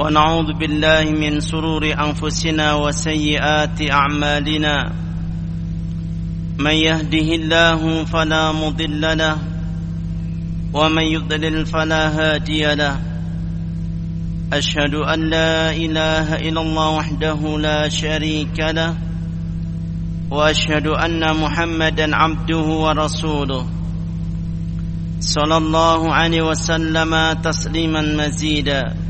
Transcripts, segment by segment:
ونعوذ بالله من سرور أنفسنا وسيئات أعمالنا. من يهده الله فلا مضل له ومن يضلل فلا هادي له. أشهد أن لا إله إلا الله وحده لا شريك له وأشهد أن محمدا عبده ورسوله. صلى الله عليه وسلم تسليما مزيدا.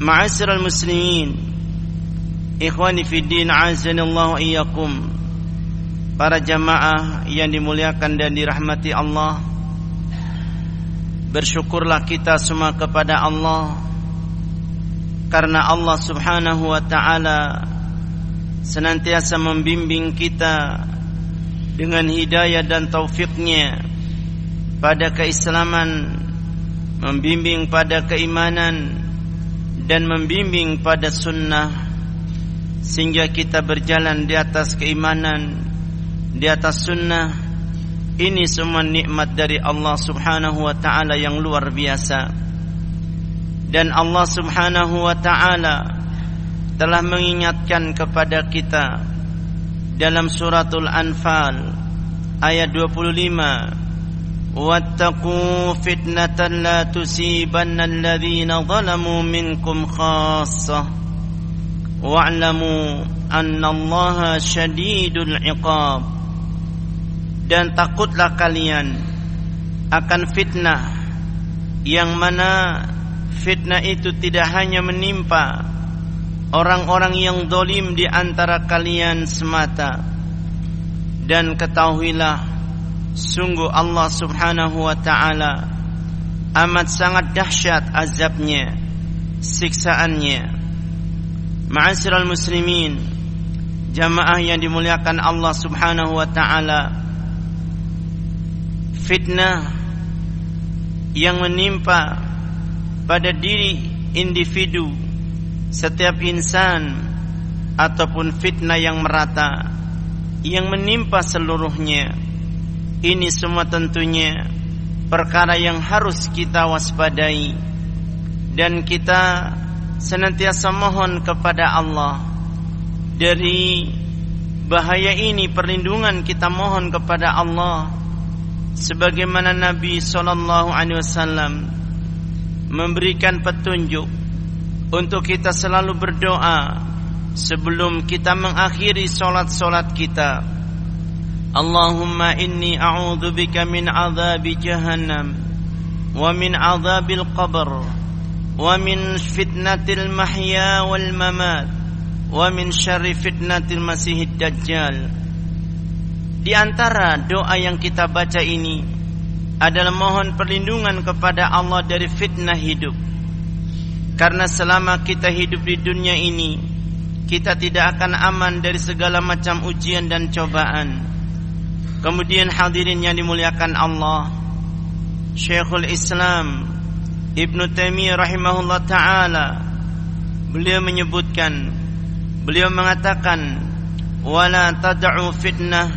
معاشر المسلمين ikhwani fi din azanillahu iyyakum para jamaah yang dimuliakan dan dirahmati Allah bersyukurlah kita semua kepada Allah karena Allah Subhanahu wa taala senantiasa membimbing kita dengan hidayah dan taufiknya pada keislaman membimbing pada keimanan dan membimbing pada sunnah sehingga kita berjalan di atas keimanan di atas sunnah. Ini semua nikmat dari Allah Subhanahu wa taala yang luar biasa. Dan Allah Subhanahu wa taala telah mengingatkan kepada kita dalam suratul anfal ayat 25 wattaqu fitnatan la tusibanna alladhina zalamu minkum khassah wa'lamu annallaha syadidul iqab dan takutlah kalian akan fitnah yang mana fitnah itu tidak hanya menimpa orang-orang yang dolim di antara kalian semata. Dan ketahuilah sungguh Allah subhanahu wa ta'ala amat sangat dahsyat azabnya siksaannya. Ma'asyiral muslimin Jamaah yang dimuliakan Allah subhanahu wa ta'ala Fitnah Yang menimpa Pada diri individu Setiap insan Ataupun fitnah yang merata Yang menimpa seluruhnya Ini semua tentunya Perkara yang harus kita waspadai. Dan kita senantiasa mohon kepada Allah. Dari bahaya ini perlindungan kita mohon kepada Allah. Sebagaimana Nabi sallallahu alaihi wasallam memberikan petunjuk untuk kita selalu berdoa sebelum kita mengakhiri solat-solat kita Allahumma inni a'udzubika min adzabi jahannam wa min adzabil qabr ومن فتنة المحيا والممات ومن شر فتنة المسيح الدجال Di antara doa yang kita baca ini adalah mohon perlindungan kepada Allah dari fitnah hidup. Karena selama kita hidup di dunia ini, kita tidak akan aman dari segala macam ujian dan cobaan. Kemudian hadirin yang dimuliakan Allah, Syekhul Islam Ibn Taimiyah rahimahullah ta'ala Beliau menyebutkan Beliau mengatakan Wala tad'u fitnah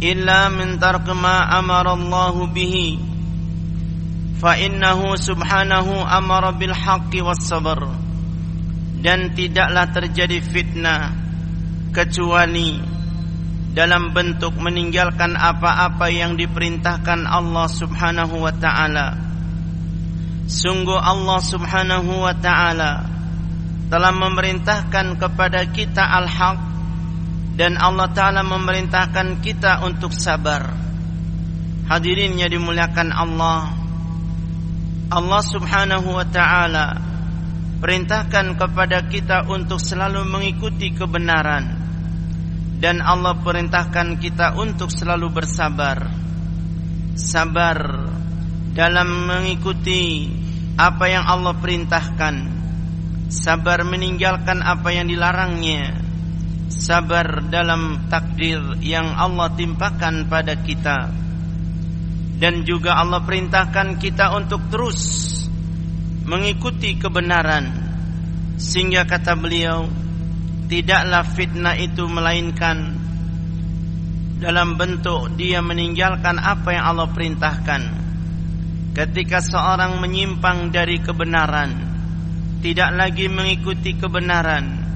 Illa min tarqma amara Allah bihi Fa innahu subhanahu amara bil haqqi was sabr. Dan tidaklah terjadi fitnah Kecuali Dalam bentuk meninggalkan apa-apa yang diperintahkan Allah subhanahu wa ta'ala. Sungguh Allah subhanahu wa ta'ala Telah memerintahkan kepada kita al-haq dan Allah taala memerintahkan kita untuk sabar. Hadirinnya dimuliakan Allah. Allah Subhanahu wa taala perintahkan kepada kita untuk selalu mengikuti kebenaran dan Allah perintahkan kita untuk selalu bersabar. Sabar dalam mengikuti apa yang Allah perintahkan. Sabar meninggalkan apa yang dilarangnya. Sabar dalam takdir yang Allah timpakan pada kita. Dan juga Allah perintahkan kita untuk terus mengikuti kebenaran. Sehingga kata beliau tidaklah fitnah itu melainkan dalam bentuk dia meninggalkan apa yang Allah perintahkan. Ketika seorang menyimpang dari kebenaran tidak lagi mengikuti kebenaran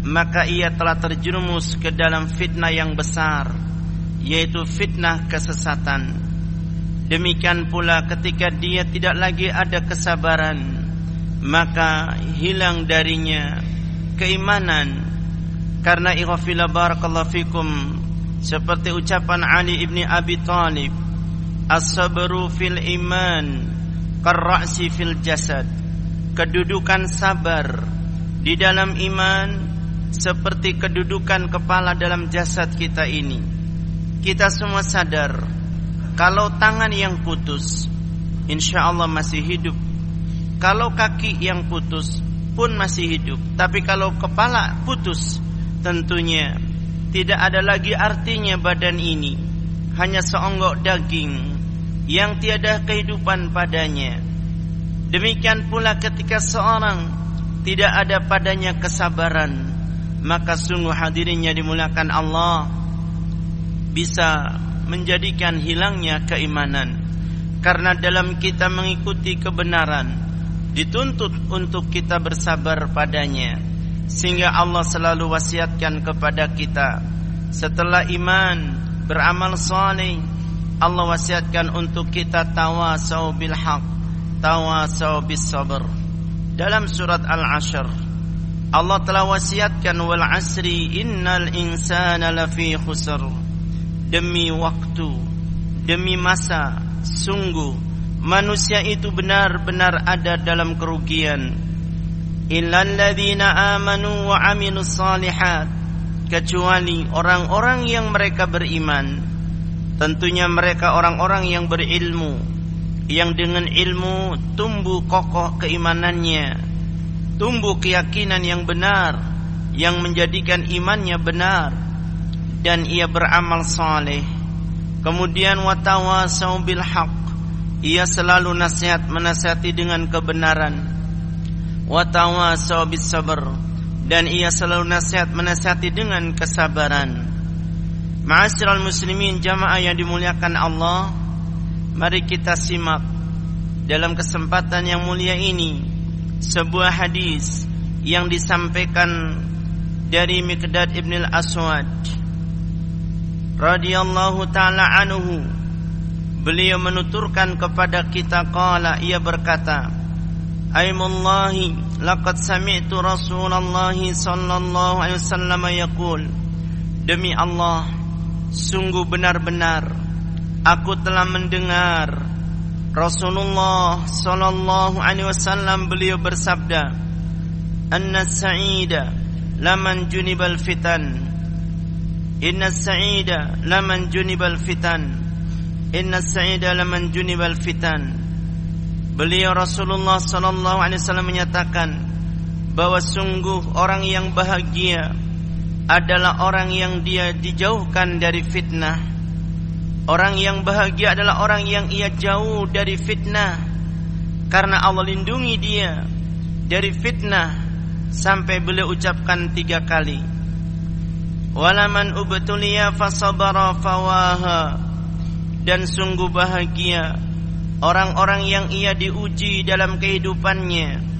maka ia telah terjerumus ke dalam fitnah yang besar yaitu fitnah kesesatan. Demikian pula ketika dia tidak lagi ada kesabaran Maka hilang darinya keimanan Karena ikhafila barakallahu fikum Seperti ucapan Ali ibn Abi Talib As-sabru fil iman Karra'si fil jasad. Kedudukan sabar Di dalam iman Seperti kedudukan kepala dalam jasad kita ini. Kita semua sadar kalau tangan yang putus Insya Allah masih hidup. Kalau kaki yang putus Pun masih hidup. Tapi kalau kepala putus Tentunya. Tidak ada lagi artinya badan ini. Hanya seonggok daging Yang tiada kehidupan padanya. Demikian pula ketika seorang Tidak ada padanya kesabaran Maka sungguh hadirinnya dimulakan Allah Bisa menjadikan hilangnya keimanan. Karena dalam kita mengikuti kebenaran dituntut untuk kita bersabar padanya sehingga Allah selalu wasiatkan kepada kita. Setelah iman beramal saleh Allah wasiatkan untuk kita tawasau bil haq tawasau bis sabr dalam surat al-ashr Allah telah wasiatkan wal asri innal insana lafi khusr. Demi waktu demi masa sungguh manusia itu benar-benar ada dalam kerugian illal ladzina amanu wa amilus salihat kecuali orang-orang yang mereka beriman tentunya mereka orang-orang yang berilmu yang dengan ilmu tumbuh kokoh keimanannya tumbuh keyakinan yang benar yang menjadikan imannya benar dan ia beramal saleh. Kemudian watawasau bil. Ia selalu nasihat menasihati dengan kebenaran. Watawasau bis sabr dan ia selalu nasihat menasihati dengan kesabaran. Ma'asyiral muslimin jamaah yang dimuliakan Allah, mari kita simak dalam kesempatan yang mulia ini sebuah hadis yang disampaikan dari Miqdad Ibn Al-Aswad radhiyallahu taala anhu beliau menuturkan kepada kita qala ia berkata aymullahi laqad sami'tu rasulullah sallallahu alaihi wasallam yaqul demi Allah sungguh benar-benar aku telah mendengar Rasulullah sallallahu alaihi wasallam beliau bersabda anna sa'ida laman junibal fitan Inna sa'ida laman junibal fitan Inna sa'ida laman junibal fitan Beliau Rasulullah sallallahu alaihi wasallam menyatakan bahwa sungguh orang yang bahagia adalah orang yang dia dijauhkan dari fitnah. Orang yang bahagia adalah orang yang ia jauh dari fitnah. Karena Allah lindungi dia dari fitnah sampai beliau ucapkan tiga kali. Walaman ubtuliya fasabara fawaha. Dan sungguh bahagia orang-orang yang ia diuji dalam kehidupannya.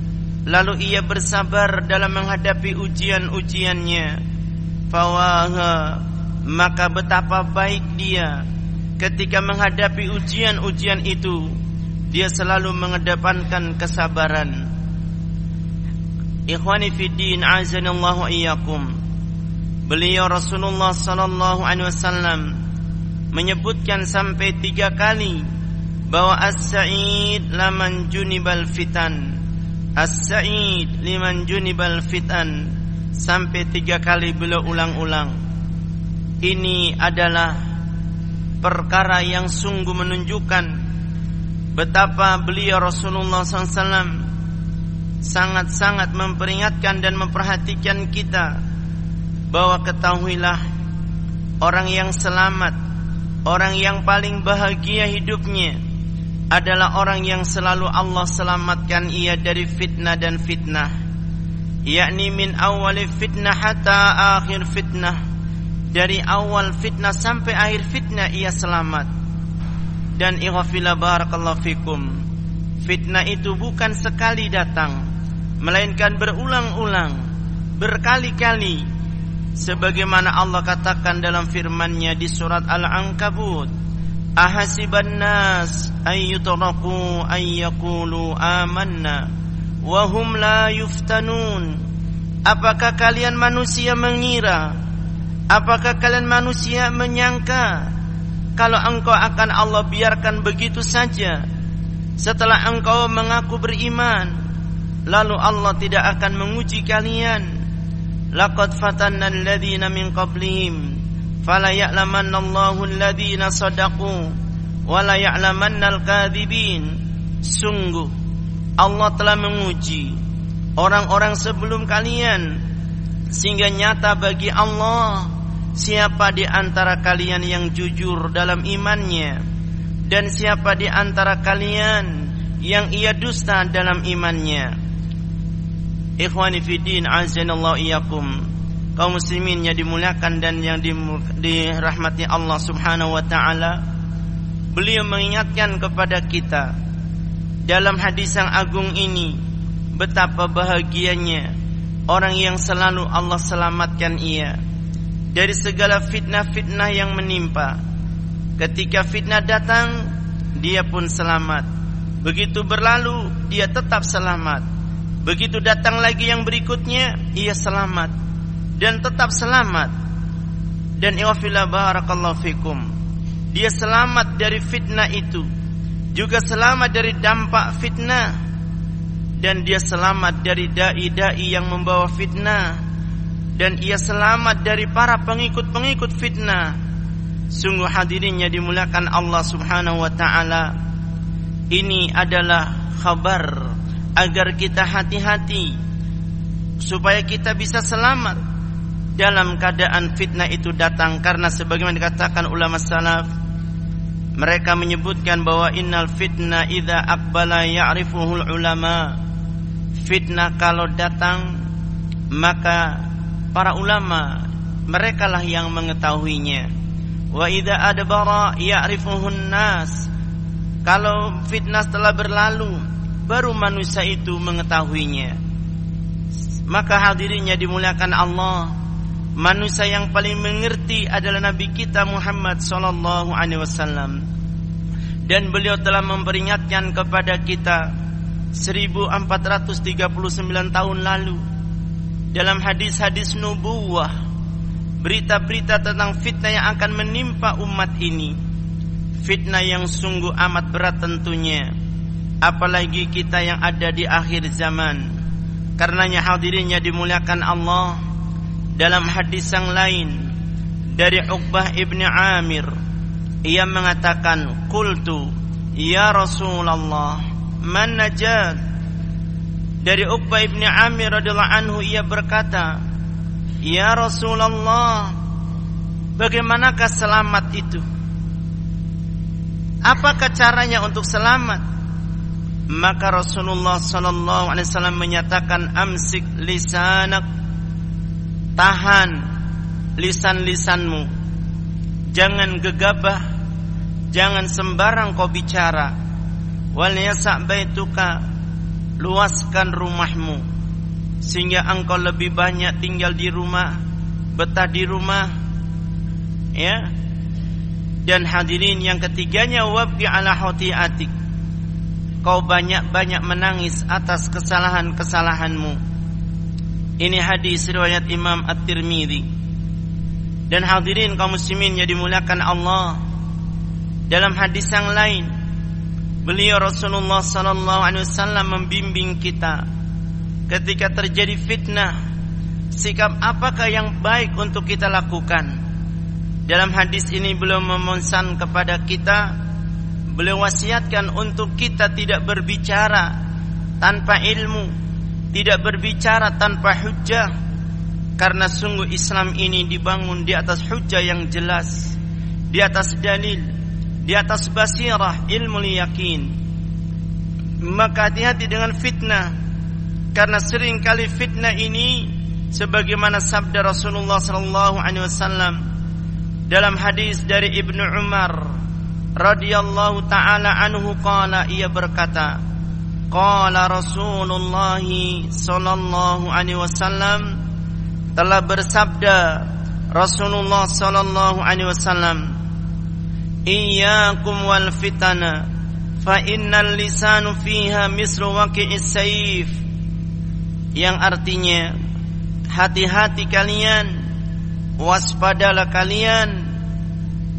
Lalu ia bersabar dalam menghadapi ujian-ujiannya. Fawaha maka betapa baik dia ketika menghadapi ujian-ujian itu. Dia selalu mengedepankan kesabaran. Ikhwani fi din azanallahu iyyakum. Beliau Rasulullah sallallahu alaihi wasallam menyebutkan sampai tiga kali bahwa as-sa'id laman junibal fitan. As-sa'id liman junibal fitan. Sampai tiga kali beliau ulang-ulang. Ini adalah perkara yang sungguh menunjukkan betapa beliau Rasulullah SAW sangat-sangat memperingatkan dan memperhatikan kita bahwa ketahuilah orang yang selamat, orang yang paling bahagia hidupnya adalah orang yang selalu Allah selamatkan ia dari fitnah dan fitnah. Yakni min awal fitnah hatta akhir fitnah. Dari awal fitnah sampai akhir fitnah ia selamat. Dan ighfila barakallahu fikum. Fitnah itu bukan sekali datang melainkan berulang-ulang berkali-kali sebagaimana Allah katakan dalam firman-Nya di surat Al-Ankabut ahasiban nas ayyutraku ayyakulu amanna wa hum la yuftanun apakah kalian manusia mengira? Apakah kalian manusia menyangka kalau engkau akan Allah biarkan begitu saja? Setelah engkau mengaku beriman lalu Allah tidak akan menguji kalian. Laqad fatanna alladhina min qablihim fala ya'lamanna Allahu alladhina sadaqu wa la ya'lamanna al-kadhibin sungguh Allah telah menguji orang-orang sebelum kalian sehingga nyata bagi Allah siapa di antara kalian yang jujur dalam imannya dan siapa di antara kalian yang ia dusta dalam imannya Ikhwani fi din azanallahu iyyakum. Kaum muslimin yang dimuliakan dan yang dirahmati Allah Subhanahu wa taala. Beliau mengingatkan kepada kita dalam hadis yang agung ini betapa bahagianya orang yang selalu Allah selamatkan ia dari segala fitnah-fitnah yang menimpa. Ketika fitnah datang, dia pun selamat. Begitu berlalu, dia tetap selamat. Begitu datang lagi yang berikutnya Ia selamat Dan tetap selamat. Dan iwafillah barakallahu fikum. Dia selamat dari fitnah itu. Juga selamat dari dampak fitnah. Dan dia selamat dari da'i-da'i yang membawa fitnah. Dan ia selamat dari para pengikut-pengikut fitnah. Sungguh hadirinnya dimulakan Allah subhanahu wa ta'ala. Ini adalah khabar agar kita hati-hati supaya kita bisa selamat dalam keadaan fitnah itu datang karena sebagaimana dikatakan ulama salaf mereka menyebutkan bahwa innal fitnah idza aqbala ya'rifuhul ulama fitnah kalau datang maka para ulama mereka lah yang mengetahuinya wa idza adbara ya'rifuhun nas kalau fitnah telah berlalu baru manusia itu mengetahuinya. Maka hadirinnya dimuliakan Allah. Manusia yang paling mengerti adalah Nabi kita Muhammad sallallahu alaihi wasallam. Dan beliau telah memperingatkan kepada kita 1439 tahun lalu dalam hadis-hadis nubuwah berita-berita tentang fitnah yang akan menimpa umat ini. Fitnah yang sungguh amat berat tentunya apalagi kita yang ada di akhir zaman karenanya hadirinnya dimuliakan Allah dalam hadis yang lain dari Uqbah ibni Amir ia mengatakan qultu ya Rasulullah man najat? Dari Uqbah ibni Amir radhiyallahu anhu ia berkata ya Rasulullah bagaimanakah selamat itu? Apakah caranya untuk selamat? Maka Rasulullah sallallahu alaihi wasallam menyatakan amsik lisanak tahan lisan-lisanmu. Jangan gegabah. Jangan sembarang kau bicara. Wal yasa' baituka. Luaskan rumahmu. Sehingga engkau lebih banyak tinggal di rumah betah di rumah. Ya. Dan hadirin yang ketiganya wabki ala hatiatik kau banyak-banyak menangis atas kesalahan-kesalahanmu. Ini hadis riwayat Imam At-Tirmidzi Dan hadirin kaum muslimin yang dimuliakan Allah Dalam hadis yang lain Beliau Rasulullah sallallahu alaihi wasallam membimbing kita ketika terjadi fitnah sikap apakah yang baik untuk kita lakukan. Dalam hadis ini beliau memesan kepada kita beliau wasiatkan untuk kita tidak berbicara tanpa ilmu tidak berbicara tanpa hujah karena sungguh Islam ini dibangun di atas hujah yang jelas di atas dalil di atas basirah ilmu yakin. Maka hati-hati dengan fitnah. Karena sering kali fitnah ini sebagaimana sabda Rasulullah sallallahu alaihi wasallam dalam hadis dari Ibnu Umar radhiyallahu taala anhu qala ia berkata qala Rasulullah sallallahu alaihi wasallam telah bersabda Rasulullah sallallahu alaihi wasallam iyyakum wal fitana fa innal lisanu fiha mislu waqi'is sayf. Yang artinya hati-hati kalian waspadalah kalian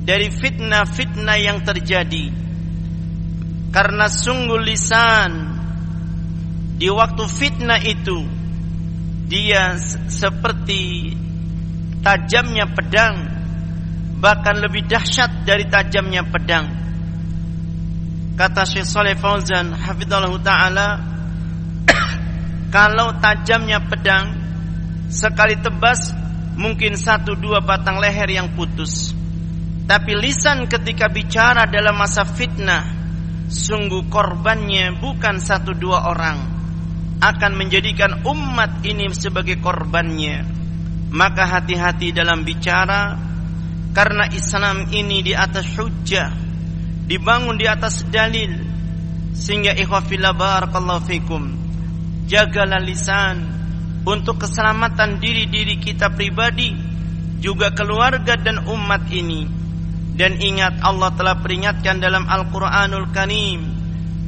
dari fitnah-fitnah yang terjadi. Karena sungguh lisan di waktu fitnah itu dia seperti tajamnya pedang bahkan lebih dahsyat dari tajamnya pedang. Kata Syekh Saleh Fauzan hafizallahu taala kalau tajamnya pedang sekali tebas mungkin satu dua batang leher yang putus. Tapi lisan ketika bicara dalam masa fitnah Sungguh korbannya bukan satu dua orang Akan menjadikan umat ini sebagai korbannya. Maka hati-hati dalam bicara Karena Islam ini di atas hujah Dibangun di atas dalil Sehingga ikhwafillah barakallahu fikum Jagalah lisan Untuk keselamatan diri-diri kita pribadi Juga keluarga dan umat ini. Dan ingat Allah telah peringatkan dalam Al-Quranul Karim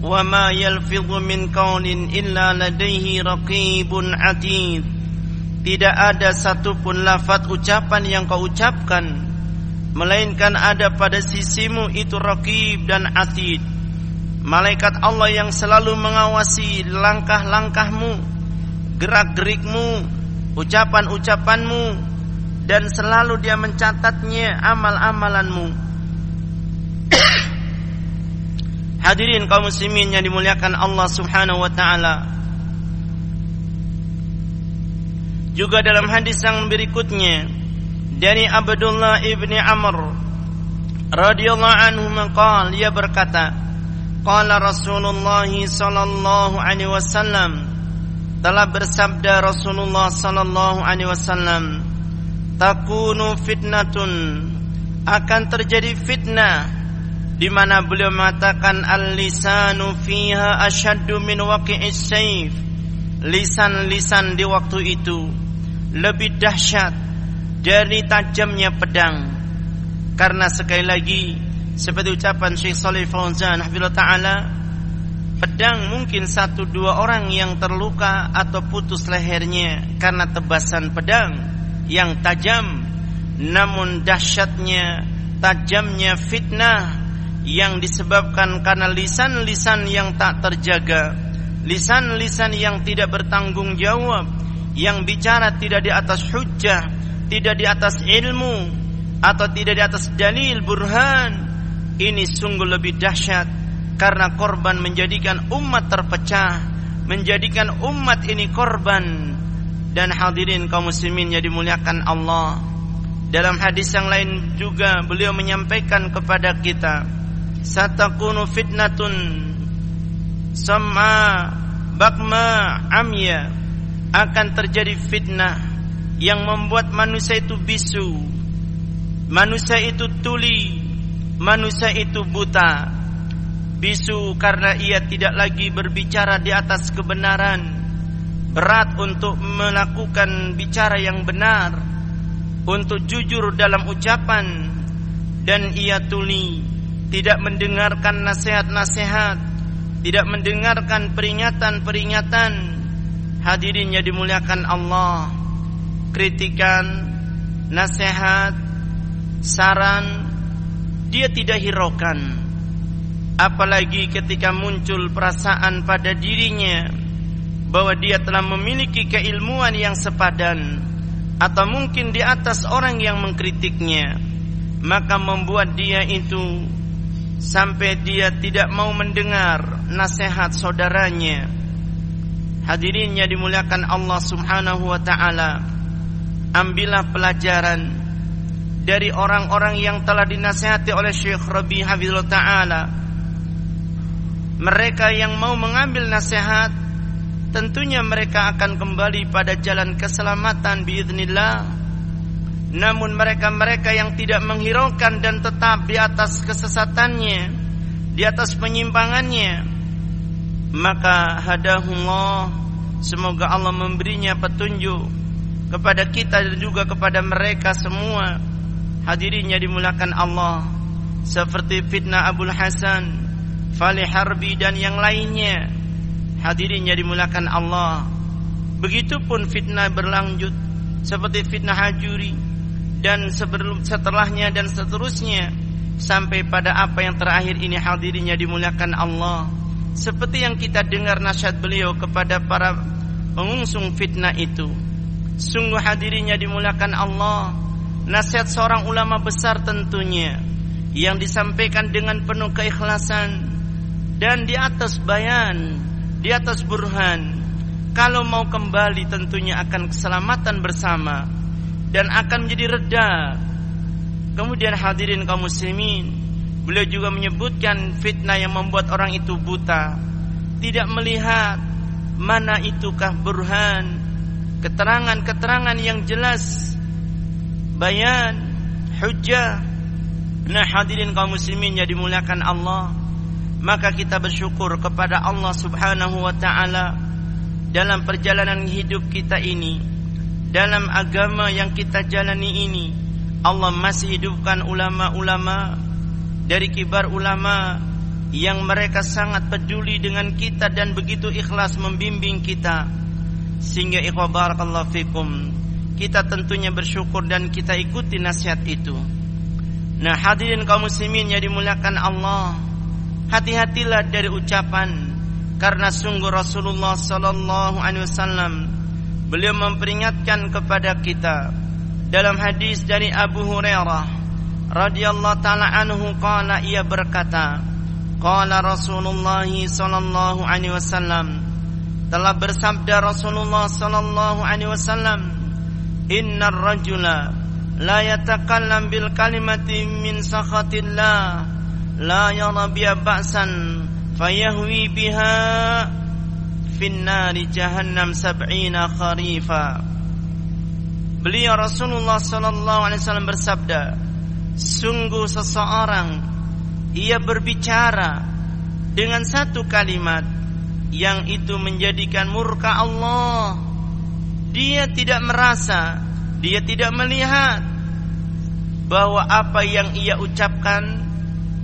Wa ma yalfidhu min qawlin illa ladaihi raqibun atid Tidak ada satupun lafaz ucapan yang kau ucapkan Melainkan ada pada sisimu itu raqib dan atid Malaikat Allah yang selalu mengawasi langkah-langkahmu Gerak-gerikmu Ucapan-ucapanmu dan selalu dia mencatatnya amal-amalanmu. Hadirin kaum muslimin yang dimuliakan Allah Subhanahu wa taala. Juga dalam hadis yang berikutnya dari Abdullah ibni Amr radhiyallahu anhu maqal ia berkata qala Rasulullah sallallahu alaihi wasallam telah bersabda Rasulullah sallallahu alaihi wasallam takunu fitnatun akan terjadi fitnah di mana beliau mengatakan al-lisanu fiha ashaddu min waqi'is sayf lisan-lisan di waktu itu lebih dahsyat dari tajamnya pedang. Karena sekali lagi seperti ucapan Syekh Saleh Fauzan taala pedang mungkin satu dua orang yang terluka atau putus lehernya karena tebasan pedang yang tajam. Namun dahsyatnya tajamnya fitnah yang disebabkan karena lisan-lisan yang tak terjaga lisan-lisan yang tidak bertanggung jawab yang bicara tidak di atas hujjah tidak di atas ilmu atau tidak di atas dalil burhan ini sungguh lebih dahsyat karena korban menjadikan umat terpecah menjadikan umat ini korban. Dan hadirin kaum muslimin yang dimuliakan Allah dalam hadis yang lain juga beliau menyampaikan kepada kita satakunu fitnatun sama bakma amya. Akan terjadi fitnah yang membuat manusia itu bisu. Manusia itu tuli. Manusia itu buta. Bisu karena ia tidak lagi berbicara di atas kebenaran. Berat untuk melakukan bicara yang benar. Untuk jujur dalam ucapan. Dan ia tuli tidak mendengarkan nasihat-nasihat tidak mendengarkan peringatan-peringatan. Hadirin yang dimuliakan Allah kritikan nasihat saran dia tidak hiraukan. Apalagi ketika muncul perasaan pada dirinya bahwa dia telah memiliki keilmuan yang sepadan atau mungkin di atas orang yang mengkritiknya maka membuat dia itu sampai dia tidak mau mendengar nasihat saudaranya. Hadirinnya dimuliakan Allah Subhanahu wa taala. Ambillah pelajaran dari orang-orang yang telah dinasihati oleh Syekh Rabi Hafizullah taala. Mereka yang mau mengambil nasihat tentunya mereka akan kembali pada jalan keselamatan biiznillah Namun mereka-mereka yang tidak menghiraukan dan tetap di atas kesesatannya Di atas penyimpangannya Maka hadahullah Semoga Allah memberinya petunjuk Kepada kita dan juga kepada mereka semua. Hadirinya dimulakan Allah Seperti fitnah Abul Hasan Fali Harbi dan yang lainnya. Hadirinya dimulakan Allah. Begitupun fitnah berlanjut Seperti fitnah Hajuri dan sebelum setelahnya dan seterusnya sampai pada apa yang terakhir ini hadirinya dimuliakan Allah. Seperti yang kita dengar nasihat beliau kepada para pengungsung fitnah itu. Sungguh hadirinya dimuliakan Allah. Nasihat seorang ulama besar tentunya yang disampaikan dengan penuh keikhlasan dan di atas bayan di atas burhan. Kalau mau kembali tentunya akan keselamatan bersama dan akan menjadi reda. Kemudian hadirin kaum muslimin, beliau juga menyebutkan fitnah yang membuat orang itu buta, tidak melihat mana itukah burhan, keterangan-keterangan yang jelas, bayan, hujjah. Nah hadirin kaum muslimin yang dimuliakan Allah, maka kita bersyukur kepada Allah Subhanahu wa taala dalam perjalanan hidup kita ini dalam agama yang kita jalani ini Allah masih hidupkan ulama-ulama dari kibar ulama yang mereka sangat peduli dengan kita dan begitu ikhlas membimbing kita. Sehingga ikhwa barakallahu fikum kita tentunya bersyukur dan kita ikuti nasihat itu. Nah hadirin kaum muslimin yang dimuliakan Allah hati-hatilah dari ucapan karena sungguh Rasulullah sallallahu alaihi wasallam beliau memperingatkan kepada kita dalam hadis dari Abu Hurairah radhiyallahu taala anhu qala ia berkata qala Rasulullah sallallahu alaihi wasallam telah bersabda Rasulullah sallallahu alaihi wasallam innar rajula la yatakallam bil kalimati min sakhatillah la yara bi ba'san fayahwi biha finnari jahannam sab'ina kharifa. Beliau Rasulullah sallallahu alaihi wasallam bersabda Sungguh seseorang ia berbicara dengan satu kalimat yang itu menjadikan murka Allah. Dia tidak merasa dia tidak melihat bahwa apa yang ia ucapkan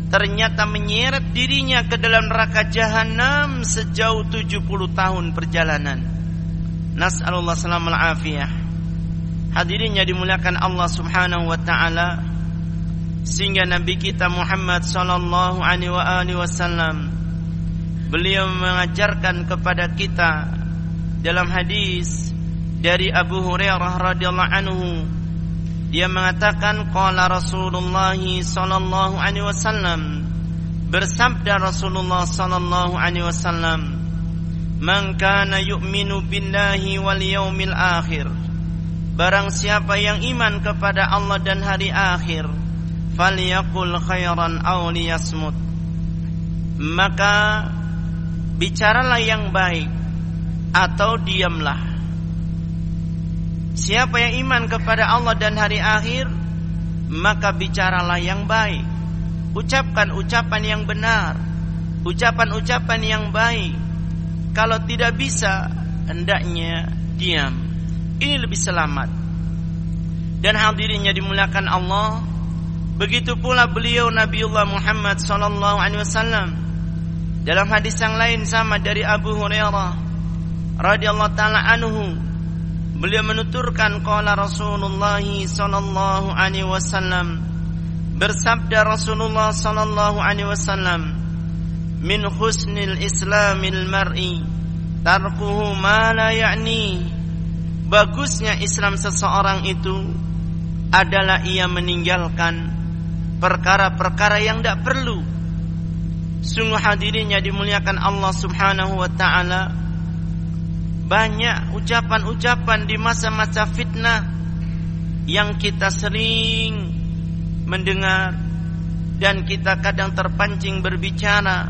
ternyata menyeret dirinya ke dalam neraka jahanam sejauh 70 tahun perjalanan. Nas'alullah salamal afiyah. Hadirinnya dimuliakan Allah Subhanahu wa taala sehingga Nabi kita Muhammad sallallahu alaihi wasallam beliau mengajarkan kepada kita dalam hadis dari Abu Hurairah radhiyallahu anhu dia mengatakan qala Rasulullah sallallahu alaihi wasallam. Bersabda Rasulullah sallallahu alaihi wasallam man kana yu'minu billahi wal yaumil akhir. Barang siapa yang iman kepada Allah dan hari akhir falyaqul khairan aw liyasmut. Maka bicaralah yang baik atau diamlah Siapa yang iman kepada Allah dan hari akhir Maka bicaralah yang baik. Ucapkan ucapan yang benar. Ucapan-ucapan yang baik. Kalau tidak bisa Hendaknya diam. Ini lebih selamat. Dan hadirinnya dimulakan Allah. Begitu pula beliau Nabiullah Muhammad wasallam. Dalam hadis yang lain sama dari Abu Hurairah radhiyallahu taala anhu Beliau menuturkan qala Rasulullah sallallahu alaihi wasallam. Bersabda Rasulullah sallallahu alaihi wasallam min husnil islamil mar'i tarkuhu ma la ya'ni. Bagusnya Islam seseorang itu adalah ia meninggalkan perkara-perkara yang tidak perlu. Sungguh hadirinnya dimuliakan Allah subhanahu wa ta'ala banyak ucapan-ucapan di masa-masa fitnah yang kita sering mendengar dan kita kadang terpancing berbicara.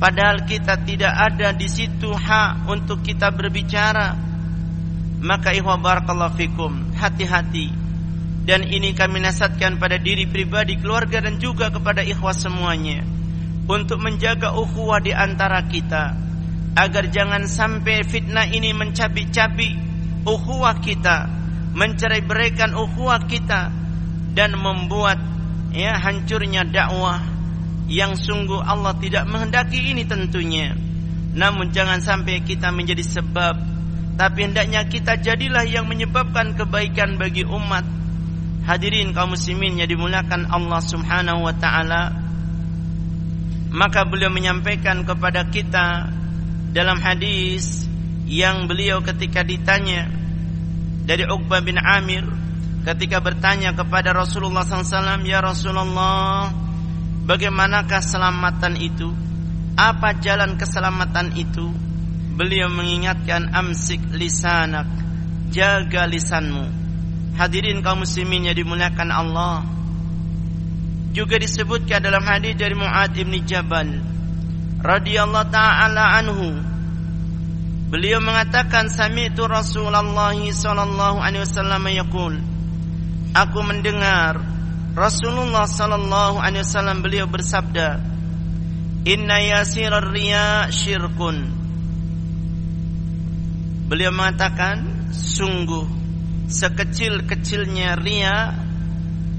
Padahal kita tidak ada di situ hak untuk kita berbicara. Maka ihwa barakallahu fikum hati-hati. Dan ini kami nasihatkan pada diri pribadi keluarga dan juga kepada ikhwah semuanya. Untuk menjaga ukhuwah di antara kita agar jangan sampai fitnah ini mencabik-cabik ukhuwah kita mencerai-beraikan ukhuwah kita dan membuat ya hancurnya dakwah yang sungguh Allah tidak menghendaki ini tentunya. Namun jangan sampai kita menjadi sebab tapi hendaknya kita jadilah yang menyebabkan kebaikan bagi umat. Hadirin kaum muslimin yang dimuliakan Allah Subhanahu wa taala. Maka beliau menyampaikan kepada kita dalam hadis yang beliau ketika ditanya dari Uqbah bin Amir ketika bertanya kepada Rasulullah SAW, Ya Rasulullah, bagaimanakah keselamatan itu? Apa jalan keselamatan itu? Beliau mengingatkan amsik lisanak, jaga lisanmu. Hadirin kaum muslimin yang dimuliakan Allah. Juga disebutkan dalam hadis dari Muad ibn Jabal radhiyallahu taala anhu. Beliau mengatakan sami'tu Rasulullah sallallahu alaihi wasallam yaqul. Aku mendengar Rasulullah sallallahu alaihi wasallam beliau bersabda Inna yasirar riya syirkun. Beliau mengatakan sungguh sekecil-kecilnya riya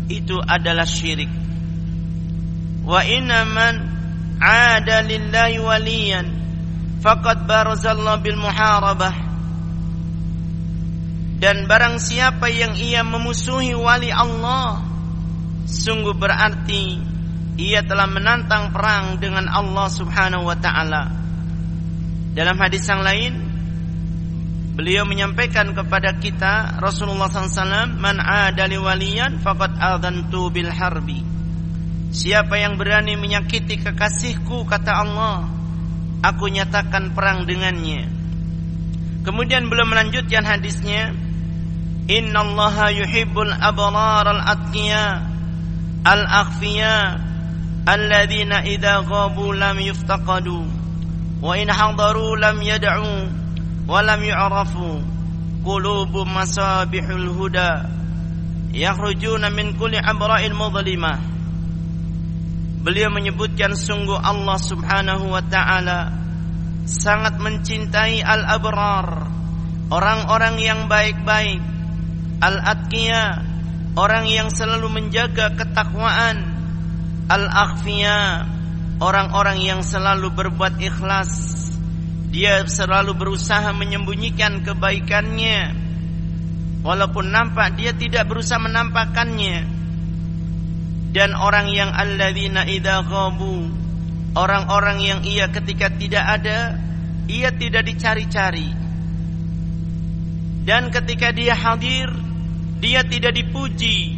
itu adalah syirik. Wa inna man ada lillahi waliyan. Faqad barazallahu bil muharabah. Dan barang siapa yang ia memusuhi wali Allah sungguh berarti ia telah menantang perang dengan Allah Subhanahu wa taala. Dalam hadis yang lain beliau menyampaikan kepada kita Rasulullah SAW man adali waliyan faqad adantu bil harbi siapa yang berani menyakiti kekasihku kata Allah aku nyatakan perang dengannya. Kemudian beliau melanjutkan hadisnya Inna Allah yuhibbul abrar al-atqiya al-akhfiya alladhina idha ghabu lam yuftaqadu wa in hadaru lam yad'u wa lam yu'rafu qulubu masabihul huda yakhrujuna min kulli abra'il mudlimah Beliau menyebutkan sungguh Allah Subhanahu wa taala sangat mencintai al-abrar orang-orang yang baik-baik Al-Atqiya Orang yang selalu menjaga ketakwaan Al-Akhfiya Orang-orang yang selalu berbuat ikhlas. Dia selalu berusaha menyembunyikan kebaikannya. Walaupun nampak dia tidak berusaha menampakkannya Dan orang yang alladzina idha ghabu Orang-orang yang ia ketika tidak ada Ia tidak dicari-cari. Dan ketika dia hadir dia tidak dipuji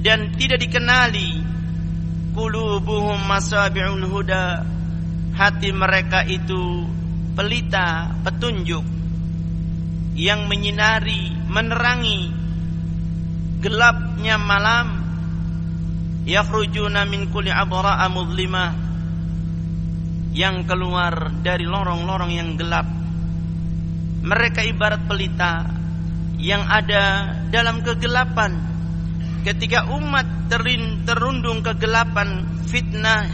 dan tidak dikenali. Qulubuhum masabi'ul huda hati mereka itu pelita petunjuk yang menyinari menerangi gelapnya malam yakhrujuna min kulli abra'a mudlimah yang keluar dari lorong-lorong yang gelap. Mereka ibarat pelita yang ada dalam kegelapan. Ketika umat terin, terundung kegelapan fitnah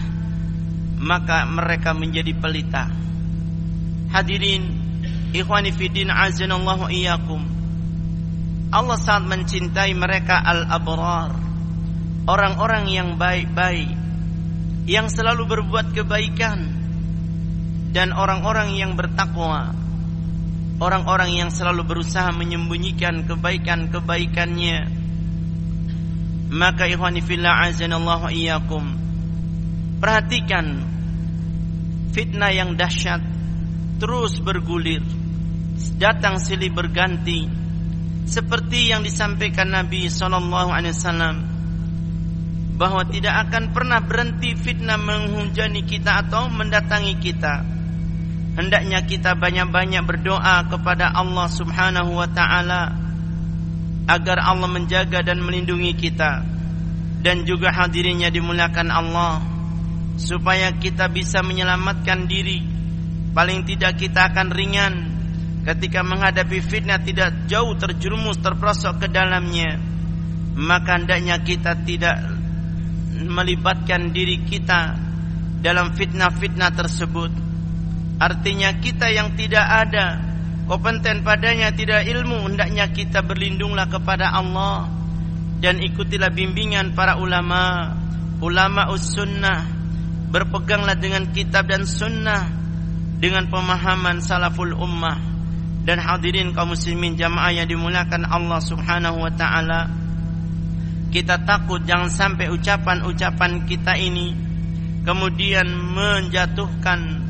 maka mereka menjadi pelita. Hadirin ikhwani fiddin azanallahu iyyakum. Allah sangat mencintai mereka al-abrar orang-orang yang baik-baik yang selalu berbuat kebaikan dan orang-orang yang bertakwa orang-orang yang selalu berusaha menyembunyikan kebaikan-kebaikannya. Maka ikhwani fillah azanallahu iyyakum perhatikan fitnah yang dahsyat terus bergulir datang silih berganti seperti yang disampaikan Nabi sallallahu alaihi wasallam bahwa tidak akan pernah berhenti fitnah menghujani kita atau mendatangi kita. Hendaknya kita banyak-banyak berdoa kepada Allah Subhanahu wa taala agar Allah menjaga dan melindungi kita. Dan juga hadirinnya dimuliakan Allah supaya kita bisa menyelamatkan diri. Paling tidak kita akan ringan ketika menghadapi fitnah tidak jauh terjerumus terperosok ke dalamnya. Maka hendaknya kita tidak melibatkan diri kita dalam fitnah-fitnah tersebut. Artinya kita yang tidak ada kompeten padanya tidak ilmu hendaknya kita berlindunglah kepada Allah dan ikutilah bimbingan para ulama. Ulama us-sunnah berpeganglah dengan kitab dan sunnah dengan pemahaman salaful ummah. Dan hadirin kaum muslimin jamaah yang dimuliakan Allah Subhanahu wa taala kita takut jangan sampai ucapan-ucapan kita ini kemudian menjatuhkan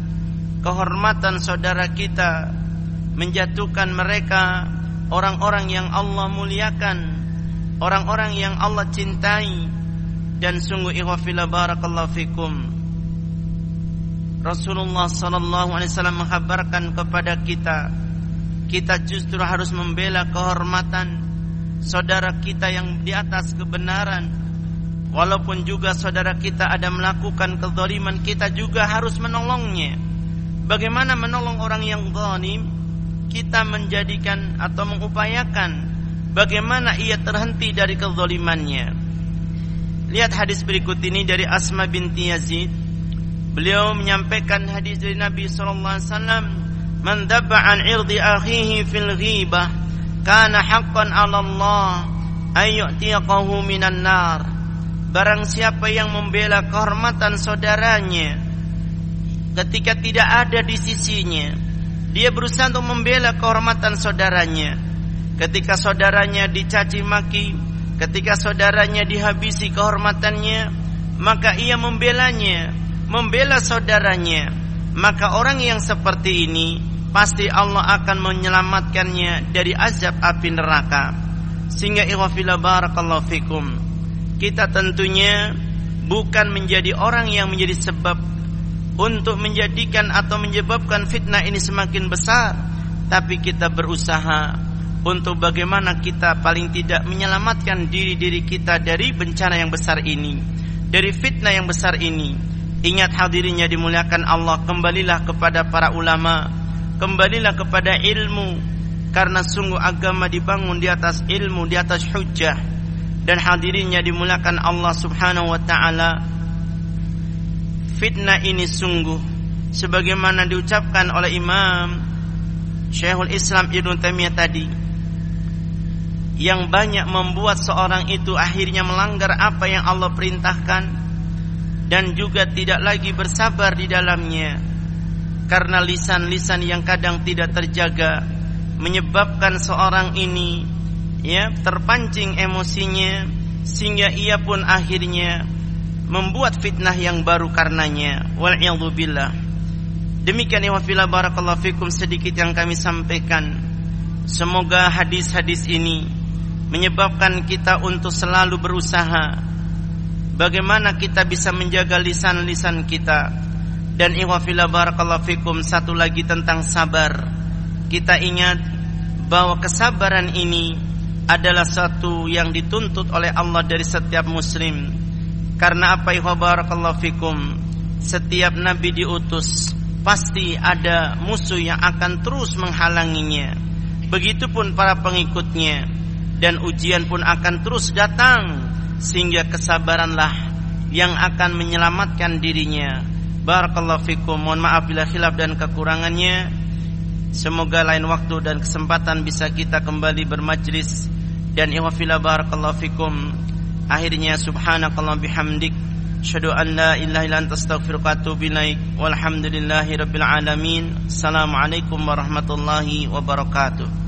kehormatan saudara kita menjatuhkan mereka orang-orang yang Allah muliakan, orang-orang yang Allah cintai dan sungguh ikhwafila barakallahu fikum. Rasulullah sallallahu alaihi wasallam menghabarkan kepada kita kita justru harus membela kehormatan saudara kita yang di atas kebenaran walaupun juga saudara kita ada melakukan kezaliman kita juga harus menolongnya bagaimana menolong orang yang zalim kita menjadikan atau mengupayakan bagaimana ia terhenti dari kezalimannya. Lihat hadis berikut ini dari Asma binti Yazid. Beliau menyampaikan hadis dari Nabi wasallam, "Man dabba an 'irdi akhihi fil ghibah, kana haqqan 'ala Allah ay yu'tiqahu minan nar." Barang siapa yang membela kehormatan saudaranya ketika tidak ada di sisinya, dia berusaha untuk membela kehormatan saudaranya. Ketika saudaranya dicaci maki, ketika saudaranya dihabisi kehormatannya, maka ia membelanya, membela saudaranya. Maka orang yang seperti ini pasti Allah akan menyelamatkannya dari azab api neraka. Sehingga ikhwafila barakallahu fikum. Kita tentunya bukan menjadi orang yang menjadi sebab untuk menjadikan atau menyebabkan fitnah ini semakin besar tapi kita berusaha untuk bagaimana kita paling tidak menyelamatkan diri-diri kita dari bencana yang besar ini dari fitnah yang besar ini ingat hadirinya dimuliakan Allah kembalilah kepada para ulama kembalilah kepada ilmu. Karena sungguh agama dibangun di atas ilmu di atas hujjah. Dan hadirinya dimuliakan Allah Subhanahu wa taala. Fitnah ini sungguh sebagaimana diucapkan oleh Imam Syekhul Islam Ibn Taimiyah tadi yang banyak membuat seorang itu akhirnya melanggar apa yang Allah perintahkan dan juga tidak lagi bersabar di dalamnya karena lisan-lisan yang kadang tidak terjaga menyebabkan seorang ini ya terpancing emosinya sehingga ia pun akhirnya membuat fitnah yang baru karenanya. Wal billah. Demikian ya wafila barakallahu fikum sedikit yang kami sampaikan. Semoga hadis-hadis ini menyebabkan kita untuk selalu berusaha bagaimana kita bisa menjaga lisan-lisan kita dan ihwafila barakallahu fikum satu lagi tentang sabar. Kita ingat bahwa kesabaran ini adalah satu yang dituntut oleh Allah dari setiap muslim. Karena apa ya barakallahu fikum? Setiap nabi diutus Pasti ada musuh yang akan terus menghalanginya. Begitupun para pengikutnya. Dan ujian pun akan terus datang Sehingga kesabaranlah Yang akan menyelamatkan dirinya Barakallahu fikum. Mohon maaf bila khilaf dan kekurangannya. Semoga lain waktu dan kesempatan Bisa kita kembali bermajlis. Dan ihwafila barakallahu fikum. Akhirnya subhanakallah bihamdik. Asyhadu an la ilaha illa anta astaghfiruka wa atubu ilaik. Walhamdulillahi rabbil alamin. Assalamualaikum warahmatullahi wabarakatuh